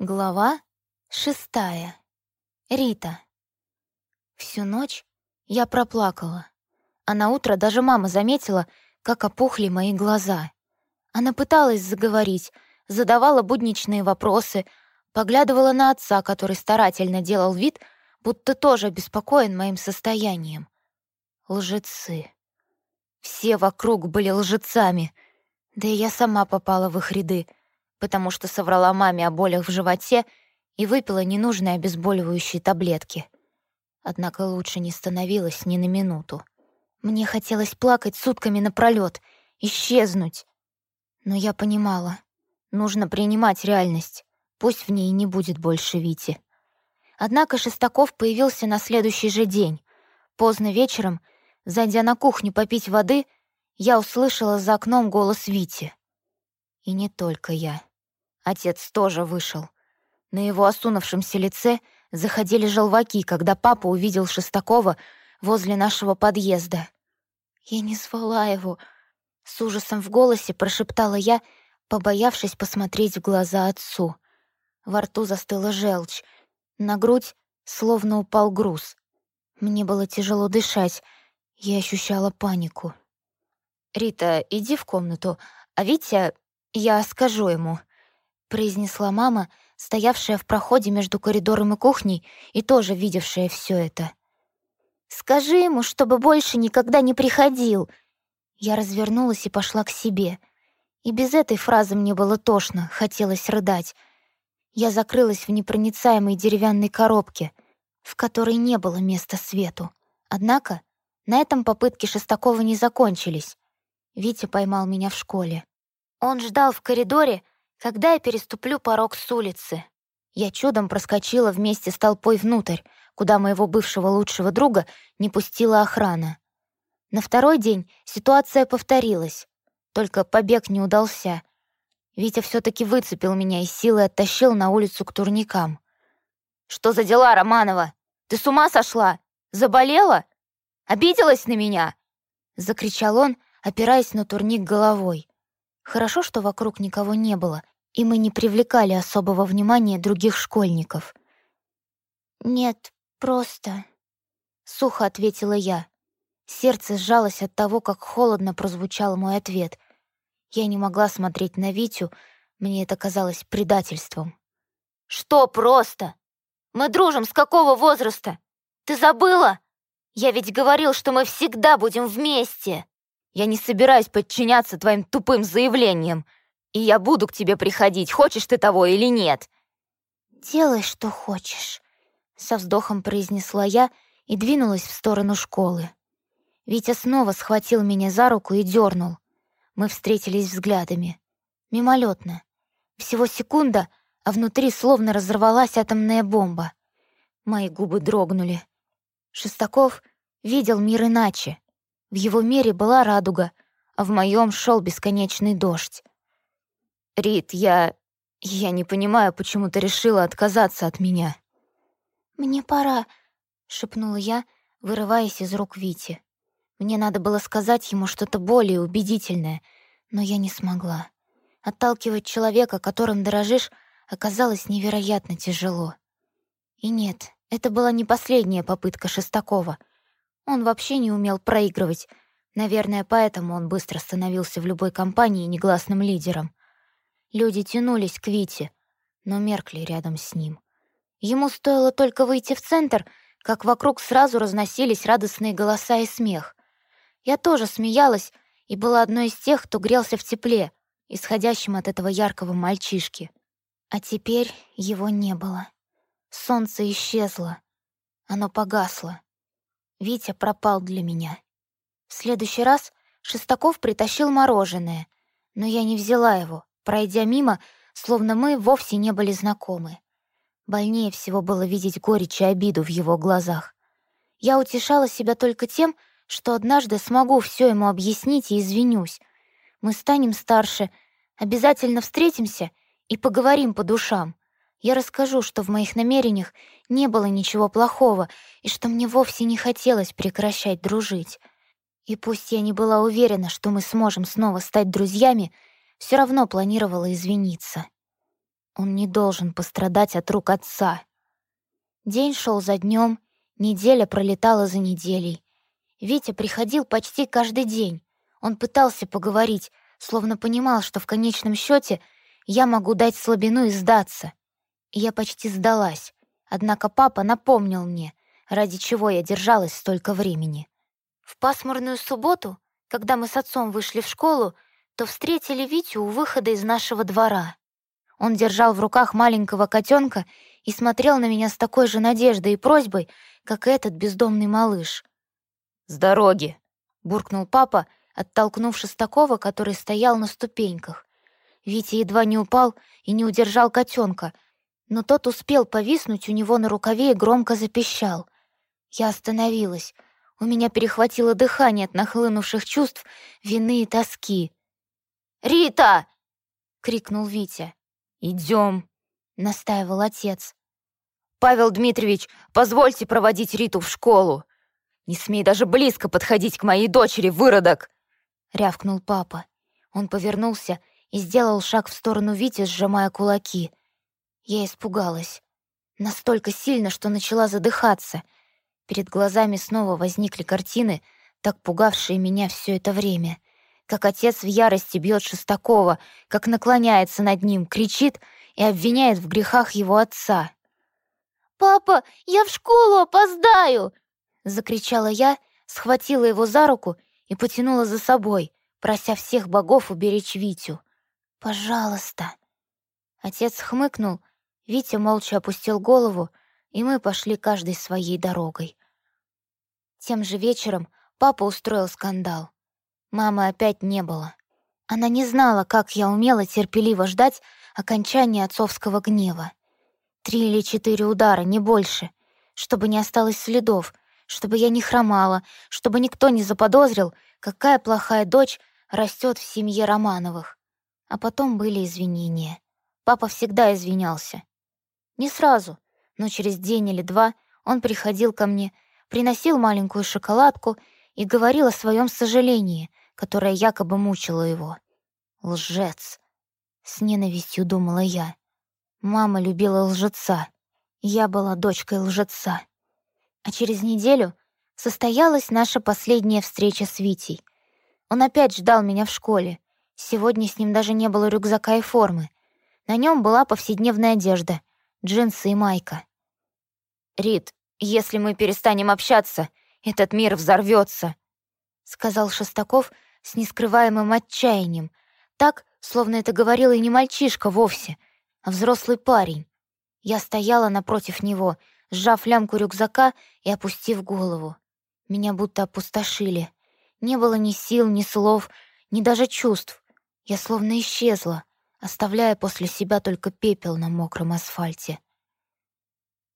Глава шестая. Рита. Всю ночь я проплакала, а на утро даже мама заметила, как опухли мои глаза. Она пыталась заговорить, задавала будничные вопросы, поглядывала на отца, который старательно делал вид, будто тоже обеспокоен моим состоянием. Лжецы. Все вокруг были лжецами, да и я сама попала в их ряды — потому что соврала маме о болях в животе и выпила ненужные обезболивающие таблетки. Однако лучше не становилось ни на минуту. Мне хотелось плакать сутками напролёт, исчезнуть. Но я понимала, нужно принимать реальность, пусть в ней не будет больше Вити. Однако Шестаков появился на следующий же день. Поздно вечером, зайдя на кухню попить воды, я услышала за окном голос Вити. И не только я. Отец тоже вышел. На его осунувшемся лице заходили желваки, когда папа увидел Шестакова возле нашего подъезда. «Я не звала его», — с ужасом в голосе прошептала я, побоявшись посмотреть в глаза отцу. Во рту застыла желчь, на грудь словно упал груз. Мне было тяжело дышать, я ощущала панику. «Рита, иди в комнату, а Витя, я скажу ему», произнесла мама, стоявшая в проходе между коридором и кухней и тоже видевшая все это. «Скажи ему, чтобы больше никогда не приходил!» Я развернулась и пошла к себе. И без этой фразы мне было тошно, хотелось рыдать. Я закрылась в непроницаемой деревянной коробке, в которой не было места свету. Однако на этом попытки Шестакова не закончились. Витя поймал меня в школе. Он ждал в коридоре, когда я переступлю порог с улицы? Я чудом проскочила вместе с толпой внутрь, куда моего бывшего лучшего друга не пустила охрана. На второй день ситуация повторилась, только побег не удался. Витя все таки выцепил меня и силой оттащил на улицу к турникам. «Что за дела, Романова? Ты с ума сошла? Заболела? Обиделась на меня?» Закричал он, опираясь на турник головой. Хорошо, что вокруг никого не было, и мы не привлекали особого внимания других школьников. «Нет, просто...» — сухо ответила я. Сердце сжалось от того, как холодно прозвучал мой ответ. Я не могла смотреть на Витю, мне это казалось предательством. «Что просто? Мы дружим с какого возраста? Ты забыла? Я ведь говорил, что мы всегда будем вместе!» Я не собираюсь подчиняться твоим тупым заявлениям, и я буду к тебе приходить, хочешь ты того или нет». «Делай, что хочешь», — со вздохом произнесла я и двинулась в сторону школы. Витя снова схватил меня за руку и дернул. Мы встретились взглядами. Мимолетно. Всего секунда, а внутри словно разорвалась атомная бомба. Мои губы дрогнули. Шестаков видел мир иначе. В его мире была радуга, а в моем шел бесконечный дождь. «Рит, я... я не понимаю, почему ты решила отказаться от меня». «Мне пора», — шепнула я, вырываясь из рук Вити. Мне надо было сказать ему что-то более убедительное, но я не смогла. Отталкивать человека, которым дорожишь, оказалось невероятно тяжело. И нет, это была не последняя попытка Шестакова — он вообще не умел проигрывать. Наверное, поэтому он быстро становился в любой компании негласным лидером. Люди тянулись к Вите, но меркли рядом с ним. Ему стоило только выйти в центр, как вокруг сразу разносились радостные голоса и смех. Я тоже смеялась и была одной из тех, кто грелся в тепле, исходящем от этого яркого мальчишки. А теперь его не было. Солнце исчезло. Оно погасло. Витя пропал для меня. В следующий раз Шестаков притащил мороженое, но я не взяла его, пройдя мимо, словно мы вовсе не были знакомы. Больнее всего было видеть горечь и обиду в его глазах. Я утешала себя только тем, что однажды смогу все ему объяснить и извинюсь. Мы станем старше, обязательно встретимся и поговорим по душам. Я расскажу, что в моих намерениях не было ничего плохого и что мне вовсе не хотелось прекращать дружить. И пусть я не была уверена, что мы сможем снова стать друзьями, все равно планировала извиниться. Он не должен пострадать от рук отца. День шел за днем, неделя пролетала за неделей. Витя приходил почти каждый день. Он пытался поговорить, словно понимал, что в конечном счете я могу дать слабину и сдаться. Я почти сдалась. Однако папа напомнил мне, ради чего я держалась столько времени. В пасмурную субботу, когда мы с отцом вышли в школу, то встретили Витю у выхода из нашего двора. Он держал в руках маленького котенка и смотрел на меня с такой же надеждой и просьбой, как и этот бездомный малыш. «С дороги!» — буркнул папа, оттолкнув Шестакова, который стоял на ступеньках. Витя едва не упал и не удержал котенка, но тот успел повиснуть у него на рукаве и громко запищал. Я остановилась. У меня перехватило дыхание от нахлынувших чувств вины и тоски. «Рита!» — крикнул Витя. «Идем!» — настаивал отец. «Павел Дмитриевич, позвольте проводить Риту в школу. Не смей даже близко подходить к моей дочери, выродок!» — рявкнул папа. Он повернулся и сделал шаг в сторону Вити, сжимая кулаки. Я испугалась. Настолько сильно, что начала задыхаться. Перед глазами снова возникли картины, так пугавшие меня все это время. Как отец в ярости бьет Шестакова, как наклоняется над ним, кричит и обвиняет в грехах его отца. «Папа, я в школу опоздаю!» — закричала я, схватила его за руку и потянула за собой, прося всех богов уберечь Витю. «Пожалуйста». Отец хмыкнул, Витя молча опустил голову, и мы пошли каждой своей дорогой. Тем же вечером папа устроил скандал. Мамы опять не было. Она не знала, как я умела терпеливо ждать окончания отцовского гнева. Три или четыре удара, не больше, чтобы не осталось следов, чтобы я не хромала, чтобы никто не заподозрил, какая плохая дочь растет в семье Романовых. А потом были извинения. Папа всегда извинялся. Не сразу, но через день или два он приходил ко мне, приносил маленькую шоколадку и говорил о своем сожалении, которое якобы мучило его. Лжец. С ненавистью думала я. Мама любила лжеца. Я была дочкой лжеца. А через неделю состоялась наша последняя встреча с Витей. Он опять ждал меня в школе, Сегодня с ним даже не было рюкзака и формы. На нем была повседневная одежда, джинсы и майка. «Рит, если мы перестанем общаться, этот мир взорвется, сказал Шестаков с нескрываемым отчаянием, так, словно это говорил и не мальчишка вовсе, а взрослый парень. Я стояла напротив него, сжав лямку рюкзака и опустив голову. Меня будто опустошили. Не было ни сил, ни слов, ни даже чувств. Я словно исчезла, оставляя после себя только пепел на мокром асфальте.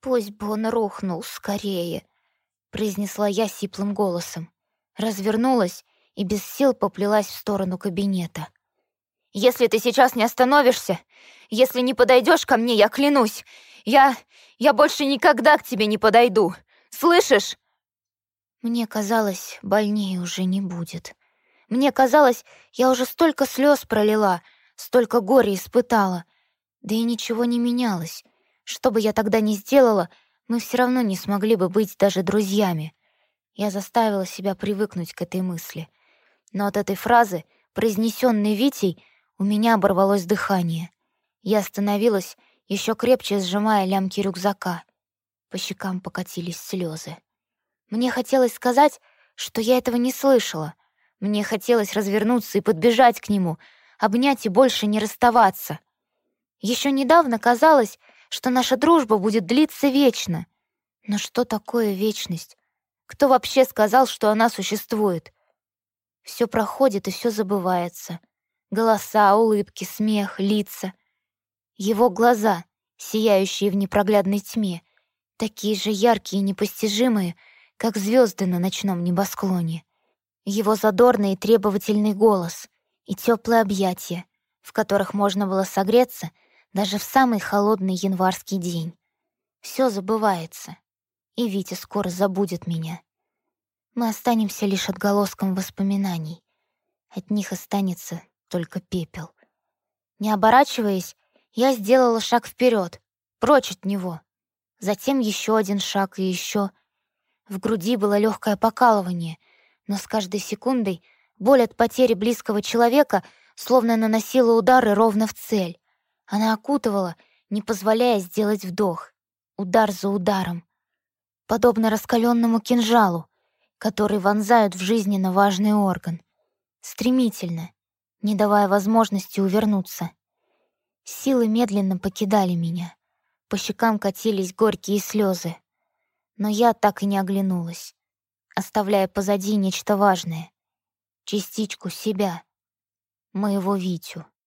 «Пусть бы он рухнул скорее», — произнесла я сиплым голосом. Развернулась и без сил поплелась в сторону кабинета. «Если ты сейчас не остановишься, если не подойдешь ко мне, я клянусь, я... я больше никогда к тебе не подойду. Слышишь?» Мне казалось, больнее уже не будет. Мне казалось, я уже столько слез пролила, столько горя испытала. Да и ничего не менялось. Что бы я тогда ни сделала, мы все равно не смогли бы быть даже друзьями. Я заставила себя привыкнуть к этой мысли. Но от этой фразы, произнесенной Витей, у меня оборвалось дыхание. Я остановилась, еще крепче сжимая лямки рюкзака. По щекам покатились слезы. Мне хотелось сказать, что я этого не слышала, мне хотелось развернуться и подбежать к нему, обнять и больше не расставаться. Еще недавно казалось, что наша дружба будет длиться вечно. Но что такое вечность? Кто вообще сказал, что она существует? Все проходит и все забывается. Голоса, улыбки, смех, лица. Его глаза, сияющие в непроглядной тьме, такие же яркие и непостижимые, как звезды на ночном небосклоне его задорный и требовательный голос и теплые объятия, в которых можно было согреться даже в самый холодный январский день. Все забывается, и Витя скоро забудет меня. Мы останемся лишь отголоском воспоминаний. От них останется только пепел. Не оборачиваясь, Я сделала шаг вперед, прочь от него. Затем еще один шаг и еще. В груди было легкое покалывание, но с каждой секундой боль от потери близкого человека словно наносила удары ровно в цель. Она окутывала, не позволяя сделать вдох. Удар за ударом. Подобно раскаленному кинжалу, который вонзают в жизненно важный орган. Стремительно, не давая возможности увернуться. Силы медленно покидали меня. По щекам катились горькие слезы. Но я так и не оглянулась, оставляя позади нечто важное. Частичку себя, моего Витю.